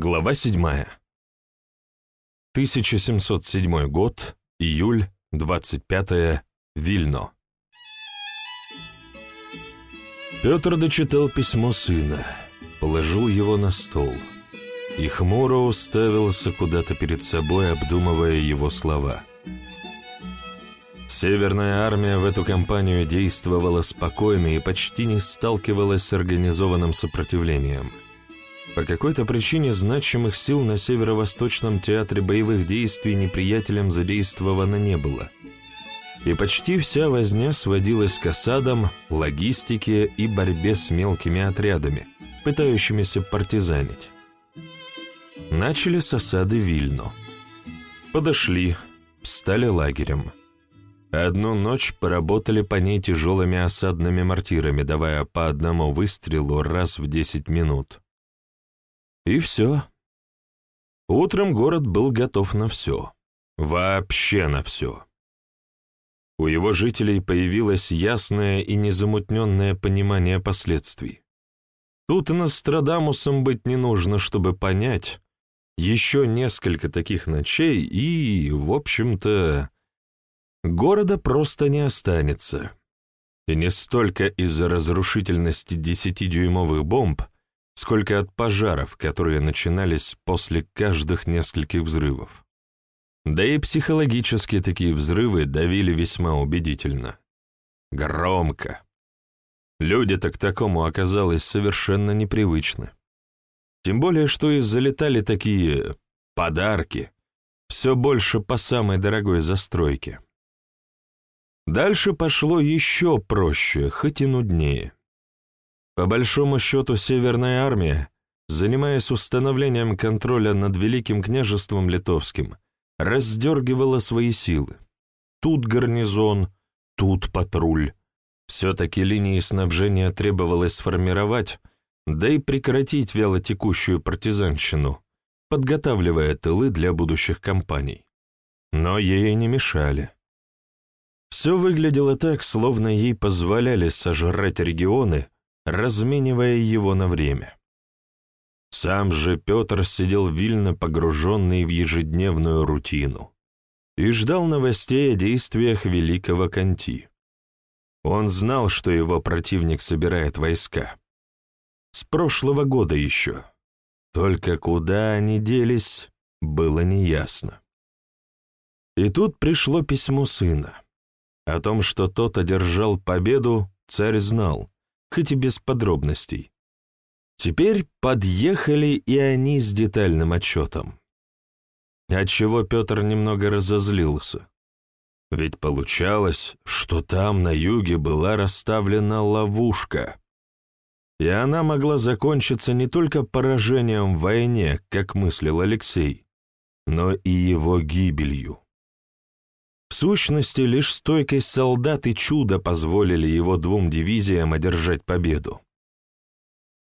Глава 7. 1707 год, июль, 25 Вильно. Петр дочитал письмо сына, положил его на стол и хмуро уставился куда-то перед собой, обдумывая его слова. Северная армия в эту кампанию действовала спокойно и почти не сталкивалась с организованным сопротивлением – по какой-то причине значимых сил на северо-восточном театре боевых действий неприятелем задействовано не было. И почти вся возня сводилась к осадам, логистике и борьбе с мелкими отрядами, пытающимися партизанить. Начали с осады Вильно. Подошли, стали лагерем. Одну ночь поработали по ней тяжелыми осадными мортирами, давая по одному выстрелу раз в 10 минут. И все. Утром город был готов на все. Вообще на все. У его жителей появилось ясное и незамутненное понимание последствий. Тут и Нострадамусом быть не нужно, чтобы понять. Еще несколько таких ночей, и, в общем-то, города просто не останется. И не столько из-за разрушительности десятидюймовых бомб, сколько от пожаров, которые начинались после каждых нескольких взрывов. Да и психологически такие взрывы давили весьма убедительно. Громко. Люди-то к такому оказалось совершенно непривычны. Тем более, что и залетали такие подарки, все больше по самой дорогой застройке. Дальше пошло еще проще, хоть и нуднее. По большому счету, Северная армия, занимаясь установлением контроля над Великим княжеством Литовским, раздергивала свои силы. Тут гарнизон, тут патруль. Все-таки линии снабжения требовалось сформировать, да и прекратить вялотекущую партизанщину, подготавливая тылы для будущих кампаний. Но ей не мешали. Все выглядело так, словно ей позволяли сожрать регионы, разменивая его на время. Сам же Петр сидел вильно погруженный в ежедневную рутину и ждал новостей о действиях великого Канти. Он знал, что его противник собирает войска. С прошлого года еще. Только куда они делись, было неясно. И тут пришло письмо сына. О том, что тот одержал победу, царь знал, хоть и без подробностей. Теперь подъехали и они с детальным отчетом. Отчего Петр немного разозлился. Ведь получалось, что там на юге была расставлена ловушка. И она могла закончиться не только поражением в войне, как мыслил Алексей, но и его гибелью. В сущности, лишь стойкость солдат и чудо позволили его двум дивизиям одержать победу.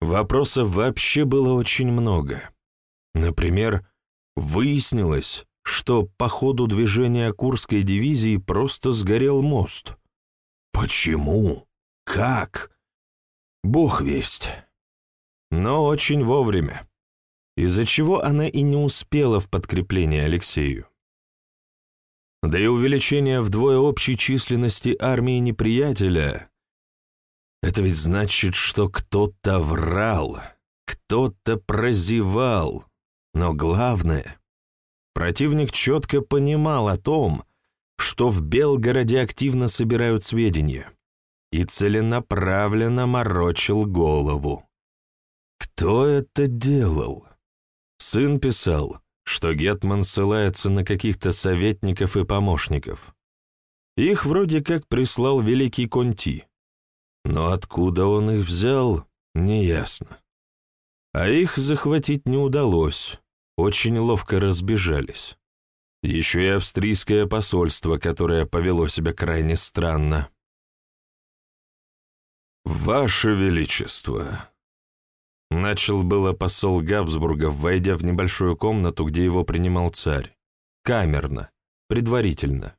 Вопросов вообще было очень много. Например, выяснилось, что по ходу движения Курской дивизии просто сгорел мост. Почему? Как? Бог весть. Но очень вовремя, из-за чего она и не успела в подкрепление Алексею. Да и увеличение вдвое общей численности армии неприятеля — это ведь значит, что кто-то врал, кто-то прозевал. Но главное, противник четко понимал о том, что в Белгороде активно собирают сведения, и целенаправленно морочил голову. Кто это делал? Сын писал — что Гетман ссылается на каких-то советников и помощников. Их вроде как прислал великий Конти, но откуда он их взял, неясно. А их захватить не удалось, очень ловко разбежались. Еще и австрийское посольство, которое повело себя крайне странно. «Ваше Величество», Начал было посол Габсбурга, войдя в небольшую комнату, где его принимал царь. Камерно, предварительно.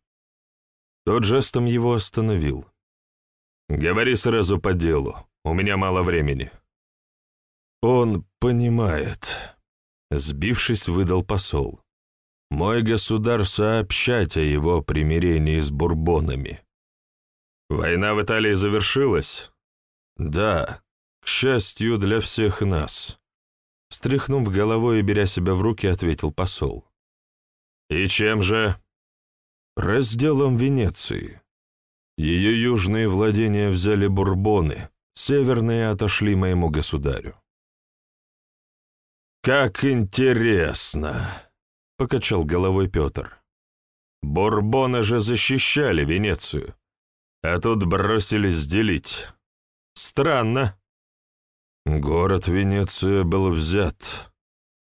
Тот жестом его остановил. «Говори сразу по делу, у меня мало времени». «Он понимает», Сбившись, выдал посол. «Мой государь сообщать о его примирении с бурбонами». «Война в Италии завершилась?» «Да, к счастью для всех нас», — встряхнув головой и беря себя в руки, ответил посол. «И чем же?» «Разделом Венеции. Ее южные владения взяли бурбоны, северные отошли моему государю». «Как интересно!» — покачал головой Петр. «Бурбоны же защищали Венецию, а тут бросились делить. Странно». Город Венеция был взят,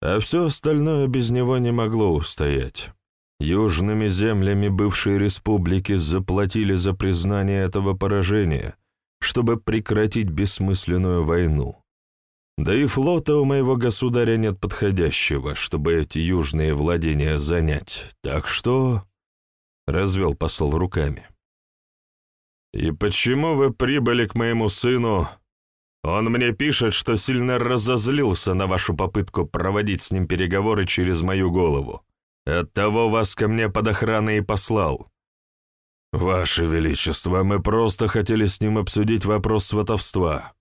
а все остальное без него не могло устоять. Южными землями бывшей республики заплатили за признание этого поражения, чтобы прекратить бессмысленную войну. Да и флота у моего государя нет подходящего, чтобы эти южные владения занять. Так что...» — развел посол руками. «И почему вы прибыли к моему сыну? Он мне пишет, что сильно разозлился на вашу попытку проводить с ним переговоры через мою голову. Оттого вас ко мне под охраной и послал». «Ваше Величество, мы просто хотели с ним обсудить вопрос сватовства»,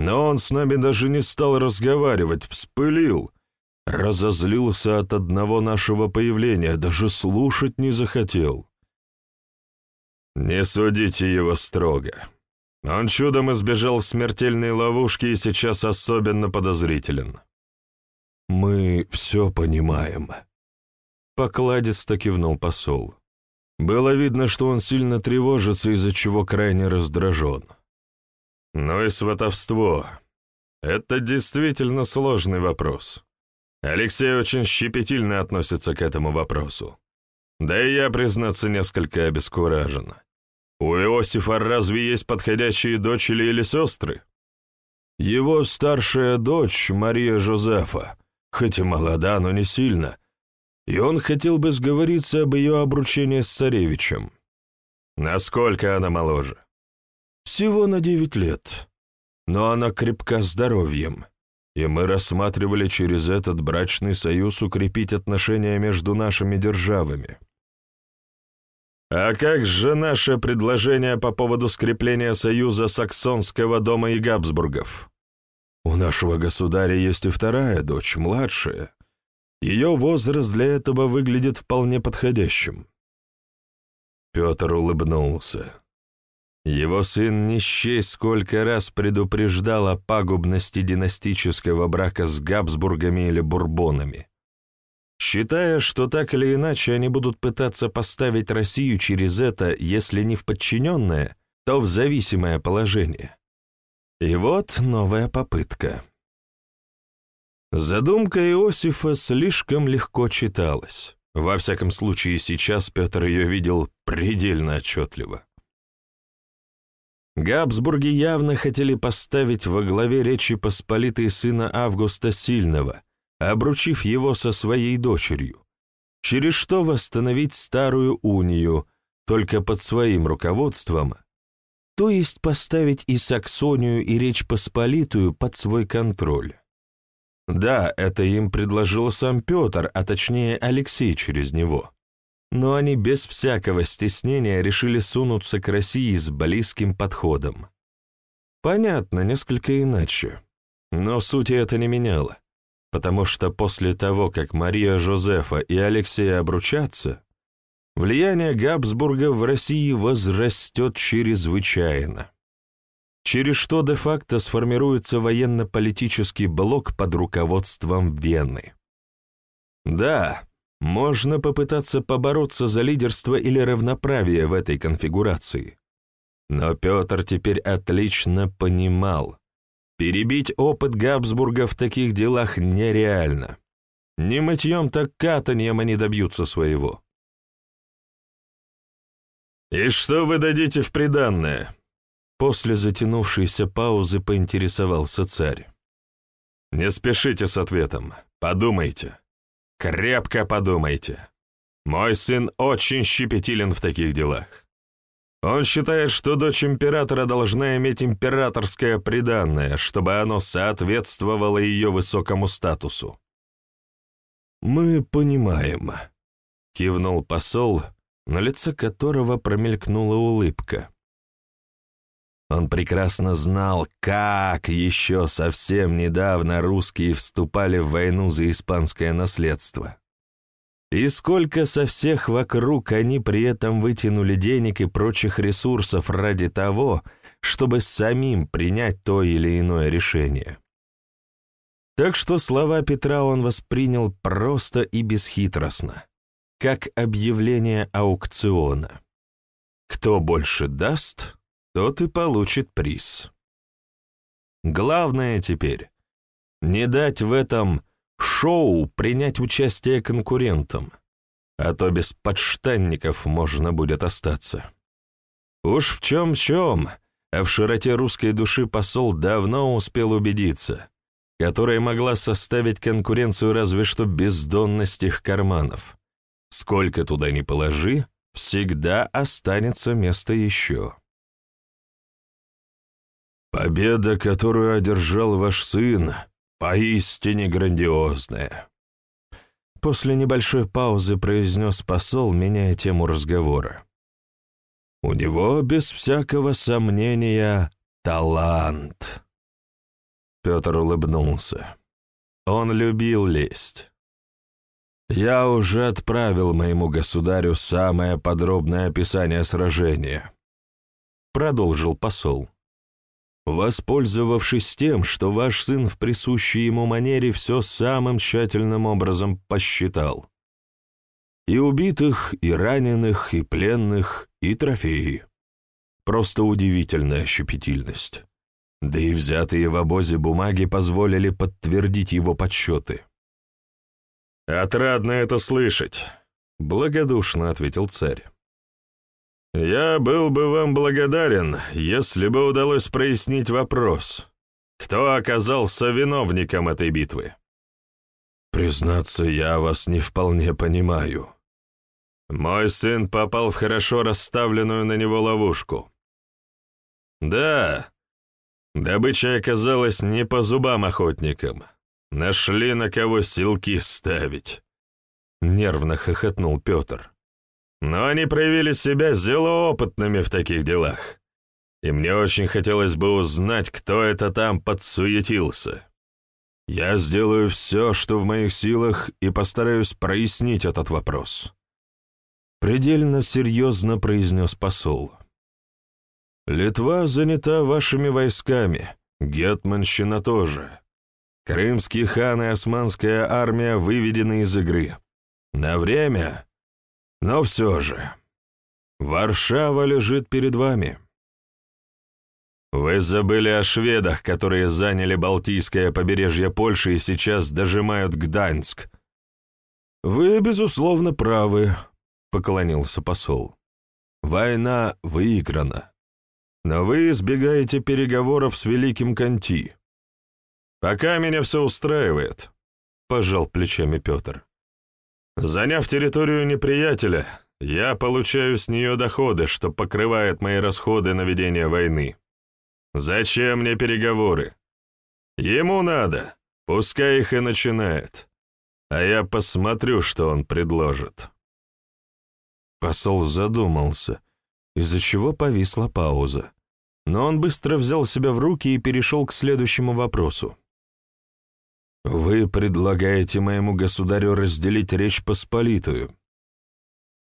но он с нами даже не стал разговаривать, вспылил. Разозлился от одного нашего появления, даже слушать не захотел. Не судите его строго. Он чудом избежал смертельной ловушки и сейчас особенно подозрителен. Мы все понимаем. Покладисто кивнул посол. Было видно, что он сильно тревожится, из-за чего крайне раздражен. Ну и сватовство. Это действительно сложный вопрос. Алексей очень щепетильно относится к этому вопросу. Да и я, признаться, несколько обескуражен. У Иосифа разве есть подходящие дочери или сестры? Его старшая дочь, Мария Жозефа, хоть и молода, но не сильно, и он хотел бы сговориться об ее обручении с царевичем. Насколько она моложе? Всего на девять лет. Но она крепка здоровьем, и мы рассматривали через этот брачный союз укрепить отношения между нашими державами. А как же наше предложение по поводу скрепления союза Саксонского дома и Габсбургов? У нашего государя есть и вторая дочь, младшая. Ее возраст для этого выглядит вполне подходящим. Петр улыбнулся. Его сын не счесть сколько раз предупреждал о пагубности династического брака с Габсбургами или Бурбонами, считая, что так или иначе они будут пытаться поставить Россию через это, если не в подчиненное, то в зависимое положение. И вот новая попытка. Задумка Иосифа слишком легко читалась. Во всяком случае, сейчас Петр ее видел предельно отчетливо. Габсбурги явно хотели поставить во главе Речи Посполитой сына Августа Сильного, обручив его со своей дочерью, через что восстановить старую унию, только под своим руководством, то есть поставить и Саксонию, и Речь Посполитую под свой контроль. Да, это им предложил сам Петр, а точнее Алексей через него но они без всякого стеснения решили сунуться к России с близким подходом. Понятно, несколько иначе, но сути это не меняло, потому что после того, как Мария Жозефа и Алексей обручатся, влияние Габсбурга в России возрастет чрезвычайно, через что де-факто сформируется военно-политический блок под руководством Вены. Да, можно попытаться побороться за лидерство или равноправие в этой конфигурации. Но Петр теперь отлично понимал, перебить опыт Габсбурга в таких делах нереально. Не мытьем, так катаньем они добьются своего. «И что вы дадите в приданное?» После затянувшейся паузы поинтересовался царь. «Не спешите с ответом, подумайте. Крепко подумайте. Мой сын очень щепетилен в таких делах. Он считает, что дочь императора должна иметь императорское приданное, чтобы оно соответствовало ее высокому статусу. «Мы понимаем», — кивнул посол, на лице которого промелькнула улыбка. Он прекрасно знал, как еще совсем недавно русские вступали в войну за испанское наследство. И сколько со всех вокруг они при этом вытянули денег и прочих ресурсов ради того, чтобы самим принять то или иное решение. Так что слова Петра он воспринял просто и бесхитростно, как объявление аукциона. Кто больше даст, тот и получит приз. Главное теперь — не дать в этом шоу принять участие конкурентам, а то без подштанников можно будет остаться. Уж в чем-чем, а в широте русской души посол давно успел убедиться, которая могла составить конкуренцию разве что бездонность их карманов. Сколько туда ни положи, всегда останется место еще. «Победа, которую одержал ваш сын, поистине грандиозная», После небольшой паузы произнес посол, меняя тему разговора. «У него, без всякого сомнения, талант». Петр улыбнулся. Он любил лесть. «Я уже отправил моему государю самое подробное описание сражения», — продолжил посол воспользовавшись тем, что ваш сын в присущей ему манере все самым тщательным образом посчитал. И убитых, и раненых, и пленных, и трофеи. Просто удивительная щепетильность. Да и взятые в обозе бумаги позволили подтвердить его подсчеты. «Отрадно это слышать», — благодушно ответил царь. «Я был бы вам благодарен, если бы удалось прояснить вопрос, кто оказался виновником этой битвы». «Признаться, я вас не вполне понимаю». Мой сын попал в хорошо расставленную на него ловушку. Да, добыча оказалась не по зубам охотникам. Нашли на кого силки ставить. Нервно хохотнул Петр но они проявили себя зелоопытными в таких делах. И мне очень хотелось бы узнать, кто это там подсуетился. Я сделаю все, что в моих силах, и постараюсь прояснить этот вопрос. Предельно серьезно произнес посол. Литва занята вашими войсками, Гетманщина тоже. Крымский хан и османская армия выведены из игры. На время но все же, Варшава лежит перед вами. Вы забыли о шведах, которые заняли Балтийское побережье Польши и сейчас дожимают Гданьск. Вы, безусловно, правы, — поклонился посол. Война выиграна. Но вы избегаете переговоров с Великим Конти. Пока меня все устраивает, — пожал плечами Петр. Заняв территорию неприятеля, я получаю с нее доходы, что покрывает мои расходы на ведение войны. Зачем мне переговоры? Ему надо, пускай их и начинает. А я посмотрю, что он предложит. Посол задумался, из-за чего повисла пауза. Но он быстро взял себя в руки и перешел к следующему вопросу. Вы предлагаете моему государю разделить Речь Посполитую.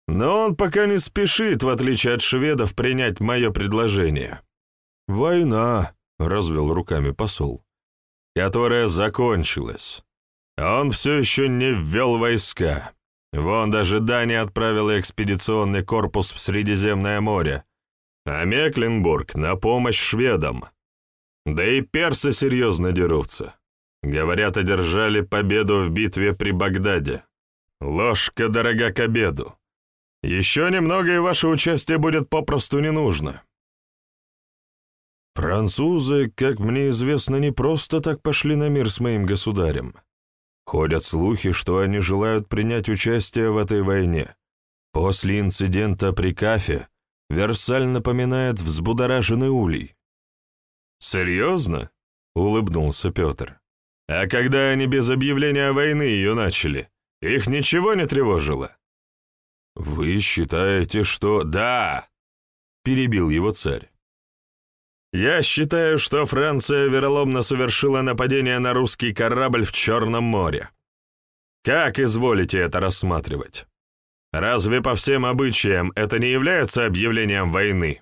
Но он пока не спешит, в отличие от шведов, принять мое предложение. Война, — развел руками посол, — которая закончилась. А он все еще не ввел войска. Вон даже Дания отправила экспедиционный корпус в Средиземное море, а Мекленбург на помощь шведам. Да и персы серьезно дерутся. Говорят, одержали победу в битве при Багдаде. Ложка дорога к обеду. Еще немного, и ваше участие будет попросту не нужно. Французы, как мне известно, не просто так пошли на мир с моим государем. Ходят слухи, что они желают принять участие в этой войне. После инцидента при Кафе Версаль напоминает взбудораженный улей. «Серьезно?» — улыбнулся Петр. А когда они без объявления войны ее начали? Их ничего не тревожило?» «Вы считаете, что...» «Да!» — перебил его царь. «Я считаю, что Франция вероломно совершила нападение на русский корабль в Черном море. Как изволите это рассматривать? Разве по всем обычаям это не является объявлением войны?»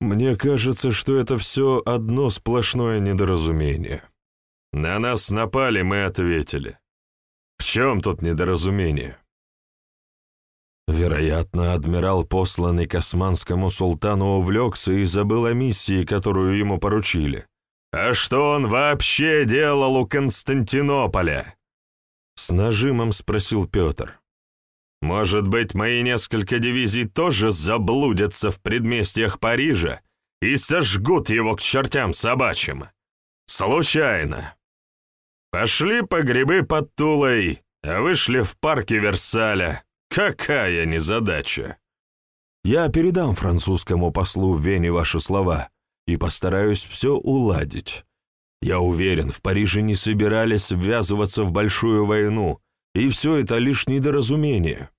«Мне кажется, что это все одно сплошное недоразумение. На нас напали, мы ответили. В чем тут недоразумение?» Вероятно, адмирал, посланный к османскому султану, увлекся и забыл о миссии, которую ему поручили. «А что он вообще делал у Константинополя?» С нажимом спросил Петр. «Может быть, мои несколько дивизий тоже заблудятся в предместьях Парижа и сожгут его к чертям собачьим? Случайно. Пошли по грибы под Тулой, а вышли в парке Версаля. Какая незадача!» «Я передам французскому послу в Вене ваши слова и постараюсь все уладить. Я уверен, в Париже не собирались ввязываться в большую войну, и все это лишь недоразумение».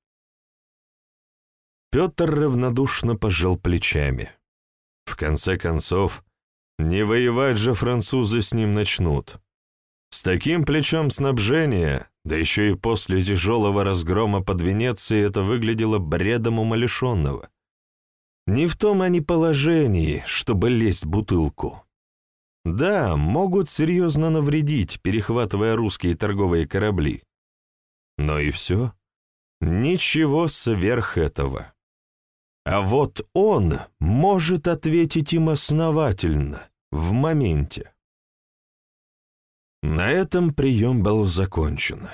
Петр равнодушно пожал плечами. В конце концов, не воевать же французы с ним начнут. Таким плечом снабжения, да еще и после тяжелого разгрома под Венецией, это выглядело бредом умалишенного. Не в том они положении, чтобы лезть в бутылку. Да, могут серьезно навредить, перехватывая русские торговые корабли. Но и все. Ничего сверх этого. А вот он может ответить им основательно, в моменте. На этом прием был закончен.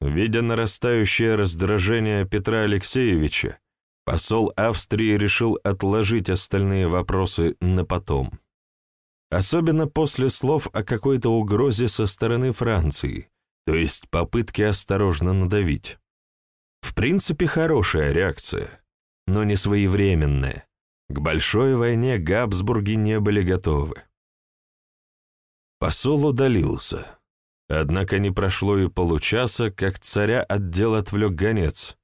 Видя нарастающее раздражение Петра Алексеевича, посол Австрии решил отложить остальные вопросы на потом. Особенно после слов о какой-то угрозе со стороны Франции, то есть попытки осторожно надавить. В принципе, хорошая реакция, но не своевременная. К большой войне Габсбурги не были готовы. Посол удалился. Однако не прошло и получаса, как царя отдел отвлек гонец.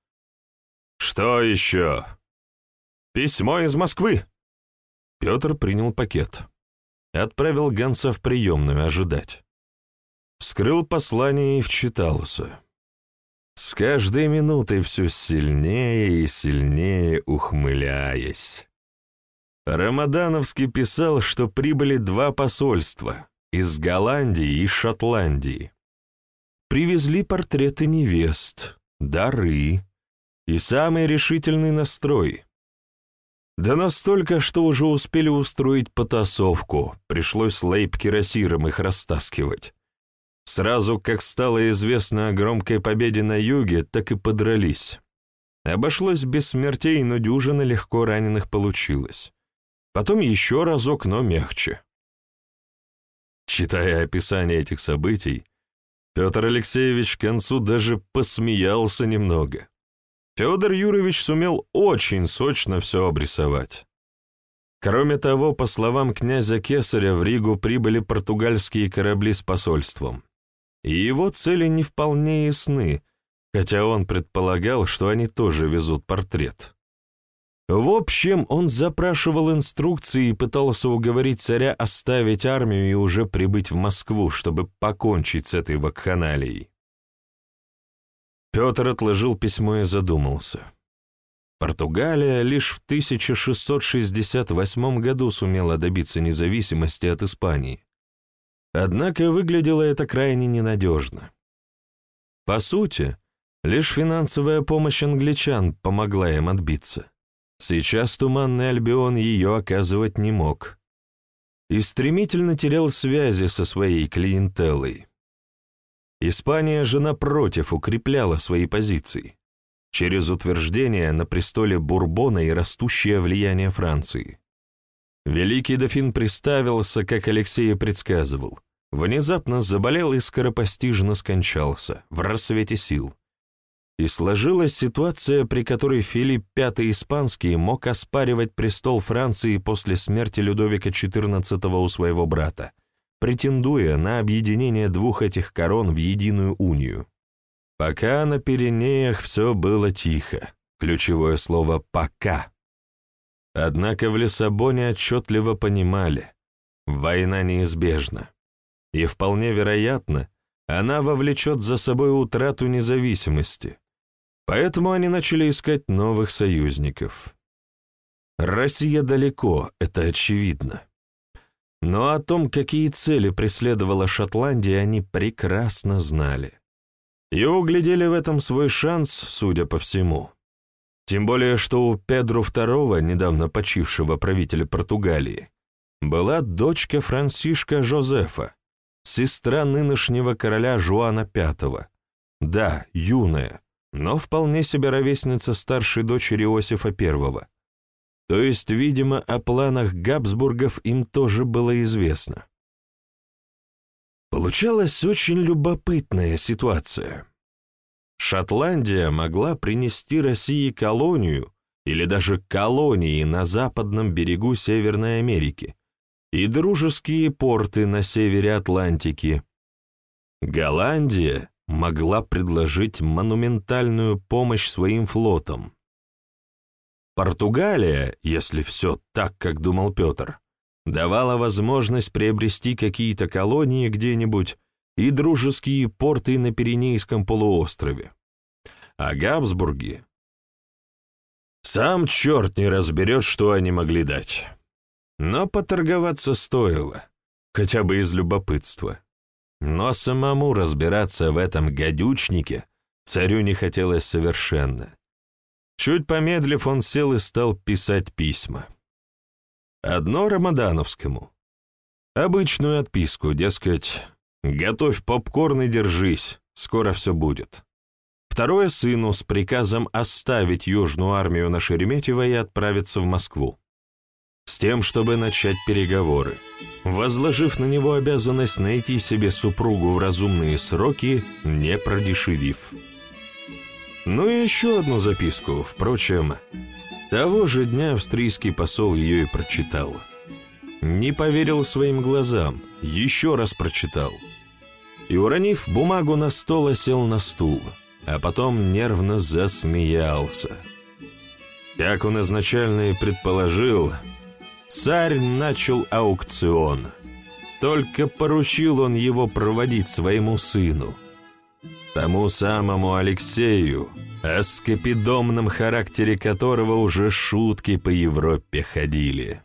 «Что еще?» «Письмо из Москвы!» Петр принял пакет. Отправил гонца в приемную ожидать. Вскрыл послание и вчитался. С каждой минутой все сильнее и сильнее ухмыляясь. Рамадановский писал, что прибыли два посольства из Голландии и Шотландии. Привезли портреты невест, дары и самый решительный настрой. Да настолько, что уже успели устроить потасовку, пришлось лейб-кирасиром их растаскивать. Сразу, как стало известно о громкой победе на юге, так и подрались. Обошлось без смертей, но дюжина легко раненых получилось. Потом еще разок, но мягче. Читая описание этих событий, Петр Алексеевич к концу даже посмеялся немного. Федор Юрович сумел очень сочно все обрисовать. Кроме того, по словам князя Кесаря, в Ригу прибыли португальские корабли с посольством. И его цели не вполне ясны, хотя он предполагал, что они тоже везут портрет. В общем, он запрашивал инструкции и пытался уговорить царя оставить армию и уже прибыть в Москву, чтобы покончить с этой вакханалией. Петр отложил письмо и задумался. Португалия лишь в 1668 году сумела добиться независимости от Испании. Однако выглядело это крайне ненадежно. По сути, лишь финансовая помощь англичан помогла им отбиться. Сейчас Туманный Альбион ее оказывать не мог. И стремительно терял связи со своей клиентелой. Испания же, напротив, укрепляла свои позиции через утверждение на престоле Бурбона и растущее влияние Франции. Великий дофин приставился, как Алексей предсказывал, внезапно заболел и скоропостижно скончался, в рассвете сил. И сложилась ситуация, при которой Филипп V Испанский мог оспаривать престол Франции после смерти Людовика XIV у своего брата, претендуя на объединение двух этих корон в единую унию. Пока на Пиренеях все было тихо. Ключевое слово «пока». Однако в Лиссабоне отчетливо понимали, война неизбежна. И вполне вероятно, она вовлечет за собой утрату независимости. Поэтому они начали искать новых союзников. Россия далеко, это очевидно. Но о том, какие цели преследовала Шотландия, они прекрасно знали. И углядели в этом свой шанс, судя по всему. Тем более, что у Педру II, недавно почившего правителя Португалии, была дочка Франсишка Жозефа, сестра нынешнего короля Жуана V. Да, юная, но вполне себе ровесница старшей дочери Иосифа I. То есть, видимо, о планах Габсбургов им тоже было известно. Получалась очень любопытная ситуация. Шотландия могла принести России колонию или даже колонии на западном берегу Северной Америки и дружеские порты на севере Атлантики. Голландия могла предложить монументальную помощь своим флотам. Португалия, если все так, как думал Петр, давала возможность приобрести какие-то колонии где-нибудь и дружеские порты на Пиренейском полуострове. А Габсбурги... Сам черт не разберет, что они могли дать. Но поторговаться стоило, хотя бы из любопытства. Но самому разбираться в этом гадючнике царю не хотелось совершенно. Чуть помедлив, он сел и стал писать письма. Одно Рамадановскому. Обычную отписку, дескать, «Готовь попкорн и держись, скоро все будет». Второе сыну с приказом оставить Южную армию на Шереметьево и отправиться в Москву. С тем, чтобы начать переговоры, возложив на него обязанность найти себе супругу в разумные сроки, не продешевив. Ну и еще одну записку, впрочем, того же дня австрийский посол ее и прочитал. Не поверил своим глазам, еще раз прочитал. И, уронив бумагу на стол, сел на стул, а потом нервно засмеялся. Как он изначально и предположил, царь начал аукцион. Только поручил он его проводить своему сыну — Тому самому Алексею, о скопидомном характере которого уже шутки по Европе ходили.